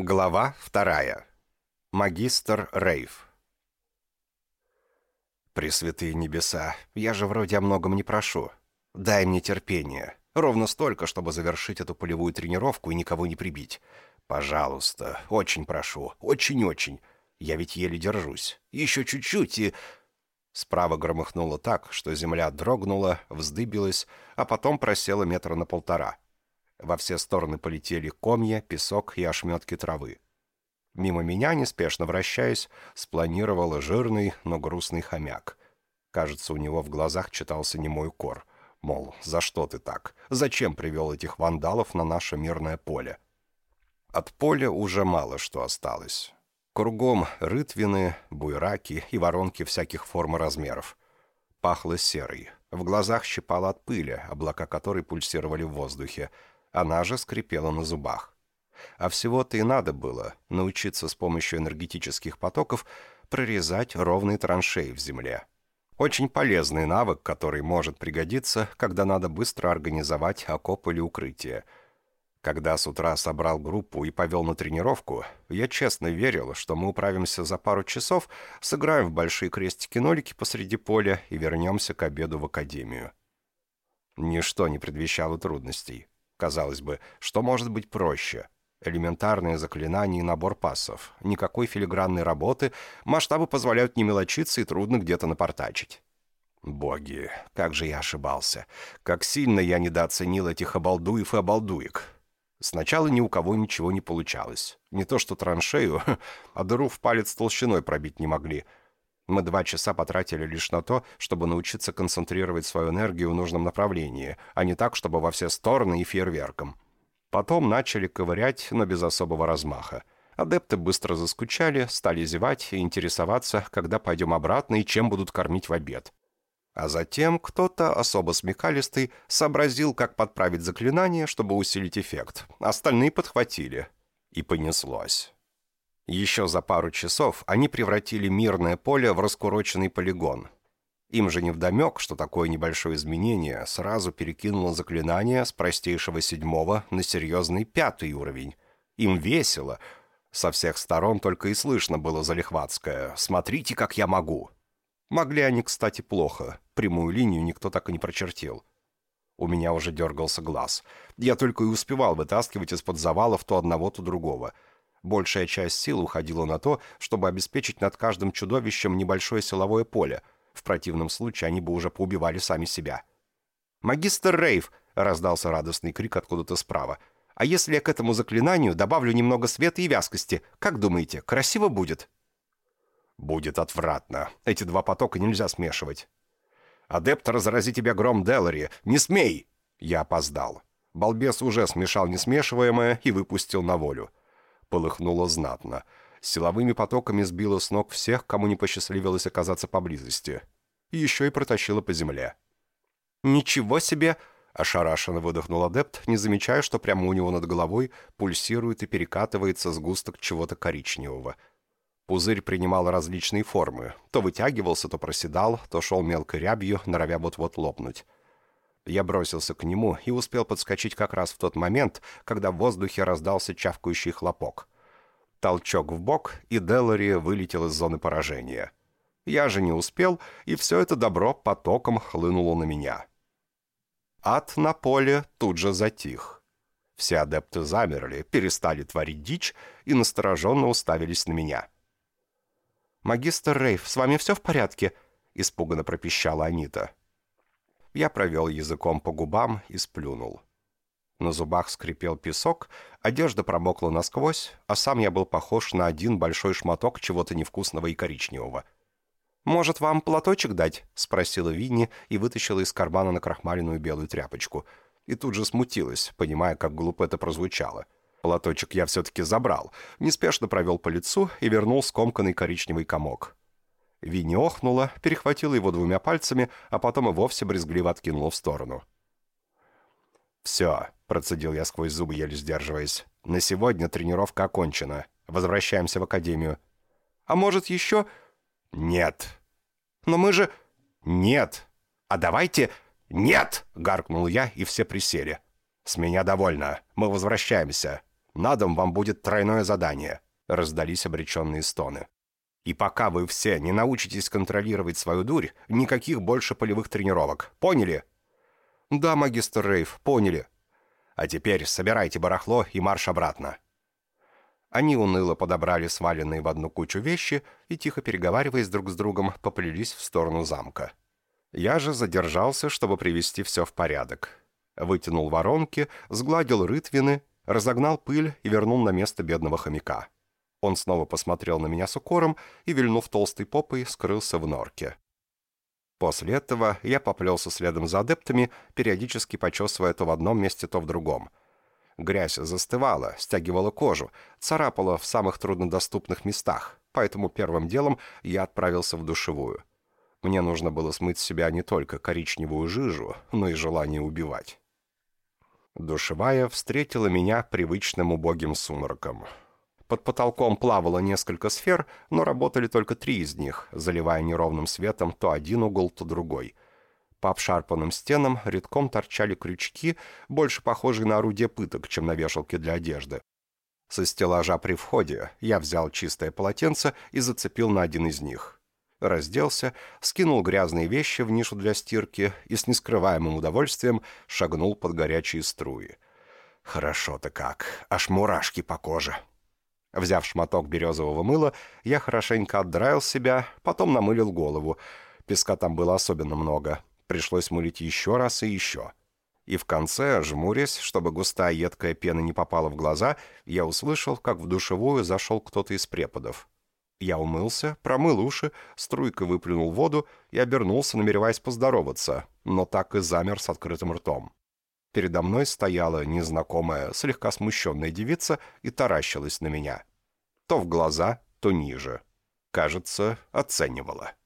Глава вторая. Магистр Рейв. «Пресвятые небеса, я же вроде о многом не прошу. Дай мне терпение. Ровно столько, чтобы завершить эту полевую тренировку и никого не прибить. Пожалуйста, очень прошу, очень-очень. Я ведь еле держусь. Еще чуть-чуть и...» Справа громыхнуло так, что земля дрогнула, вздыбилась, а потом просела метра на полтора. Во все стороны полетели комья, песок и ошметки травы. Мимо меня, неспешно вращаясь, спланировал жирный, но грустный хомяк. Кажется, у него в глазах читался немой укор. Мол, за что ты так? Зачем привел этих вандалов на наше мирное поле? От поля уже мало что осталось. Кругом рытвины, буйраки и воронки всяких форм и размеров. Пахло серой. В глазах щипало от пыли, облака которой пульсировали в воздухе, она же скрипела на зубах. А всего-то и надо было научиться с помощью энергетических потоков прорезать ровные траншеи в земле. Очень полезный навык, который может пригодиться, когда надо быстро организовать окоп или укрытие. Когда с утра собрал группу и повел на тренировку, я честно верил, что мы управимся за пару часов, сыграем в большие крестики-нолики посреди поля и вернемся к обеду в академию. Ничто не предвещало трудностей. Казалось бы, что может быть проще? Элементарные заклинания и набор пассов. Никакой филигранной работы, масштабы позволяют не мелочиться и трудно где-то напортачить. Боги, как же я ошибался. Как сильно я недооценил этих обалдуев и обалдуек. Сначала ни у кого ничего не получалось. Не то что траншею, а дыру в палец толщиной пробить не могли — мы два часа потратили лишь на то, чтобы научиться концентрировать свою энергию в нужном направлении, а не так, чтобы во все стороны и фейерверком. Потом начали ковырять, но без особого размаха. Адепты быстро заскучали, стали зевать и интересоваться, когда пойдем обратно и чем будут кормить в обед. А затем кто-то, особо смекалистый, сообразил, как подправить заклинание, чтобы усилить эффект. Остальные подхватили. И понеслось. Еще за пару часов они превратили мирное поле в раскуроченный полигон. Им же невдомек, что такое небольшое изменение сразу перекинуло заклинание с простейшего седьмого на серьезный пятый уровень. Им весело. Со всех сторон только и слышно было залихватское «Смотрите, как я могу!». Могли они, кстати, плохо. Прямую линию никто так и не прочертил. У меня уже дергался глаз. Я только и успевал вытаскивать из-под завалов то одного, то другого — Большая часть сил уходила на то, чтобы обеспечить над каждым чудовищем небольшое силовое поле. В противном случае они бы уже поубивали сами себя. «Магистр Рейв!» — раздался радостный крик откуда-то справа. «А если я к этому заклинанию добавлю немного света и вязкости, как думаете, красиво будет?» «Будет отвратно. Эти два потока нельзя смешивать». «Адепт, разрази тебя гром Делари! Не смей!» Я опоздал. Балбес уже смешал несмешиваемое и выпустил на волю полыхнуло знатно. Силовыми потоками сбило с ног всех, кому не посчастливилось оказаться поблизости. Еще и протащило по земле. «Ничего себе!» — ошарашенно выдохнул адепт, не замечая, что прямо у него над головой пульсирует и перекатывается сгусток чего-то коричневого. Пузырь принимал различные формы. То вытягивался, то проседал, то шел мелкой рябью, норовя вот-вот лопнуть. Я бросился к нему и успел подскочить как раз в тот момент, когда в воздухе раздался чавкающий хлопок. Толчок в бок, и Делори вылетел из зоны поражения. Я же не успел, и все это добро потоком хлынуло на меня. Ад на поле тут же затих. Все адепты замерли, перестали творить дичь и настороженно уставились на меня. «Магистр Рейв, с вами все в порядке?» — испуганно пропищала Анита. Я провел языком по губам и сплюнул. На зубах скрипел песок, одежда промокла насквозь, а сам я был похож на один большой шматок чего-то невкусного и коричневого. «Может, вам платочек дать?» — спросила Винни и вытащила из кармана на крахмаленную белую тряпочку. И тут же смутилась, понимая, как глупо это прозвучало. Платочек я все-таки забрал, неспешно провел по лицу и вернул скомканный коричневый комок. Винни охнула, перехватила его двумя пальцами, а потом и вовсе брезгливо откинула в сторону. «Все», — процедил я сквозь зубы, еле сдерживаясь. «На сегодня тренировка окончена. Возвращаемся в академию». «А может, еще...» «Нет». «Но мы же...» «Нет». «А давайте...» «Нет!» — гаркнул я, и все присели. «С меня довольно. Мы возвращаемся. На дом вам будет тройное задание», — раздались обреченные стоны. «И пока вы все не научитесь контролировать свою дурь, никаких больше полевых тренировок. Поняли?» «Да, магистр Рейв, поняли». «А теперь собирайте барахло и марш обратно». Они уныло подобрали сваленные в одну кучу вещи и, тихо переговариваясь друг с другом, поплелись в сторону замка. Я же задержался, чтобы привести все в порядок. Вытянул воронки, сгладил рытвины, разогнал пыль и вернул на место бедного хомяка. Он снова посмотрел на меня с укором и, вильнув толстой попой, скрылся в норке. После этого я поплелся следом за адептами, периодически почесывая то в одном месте, то в другом. Грязь застывала, стягивала кожу, царапала в самых труднодоступных местах, поэтому первым делом я отправился в душевую. Мне нужно было смыть с себя не только коричневую жижу, но и желание убивать. Душевая встретила меня привычным убогим сумраком. Под потолком плавало несколько сфер, но работали только три из них, заливая неровным светом то один угол, то другой. По обшарпанным стенам редком торчали крючки, больше похожие на орудие пыток, чем на вешалки для одежды. Со стеллажа при входе я взял чистое полотенце и зацепил на один из них разделся, скинул грязные вещи в нишу для стирки и с нескрываемым удовольствием шагнул под горячие струи. Хорошо-то как, аж мурашки по коже. Взяв шматок березового мыла, я хорошенько отдраил себя, потом намылил голову. Песка там было особенно много. Пришлось мылить еще раз и еще. И в конце, жмурясь, чтобы густая едкая пена не попала в глаза, я услышал, как в душевую зашел кто-то из преподов. Я умылся, промыл уши, струйкой выплюнул воду и обернулся, намереваясь поздороваться, но так и замер с открытым ртом. Передо мной стояла незнакомая, слегка смущенная девица и таращилась на меня. То в глаза, то ниже. Кажется, оценивала.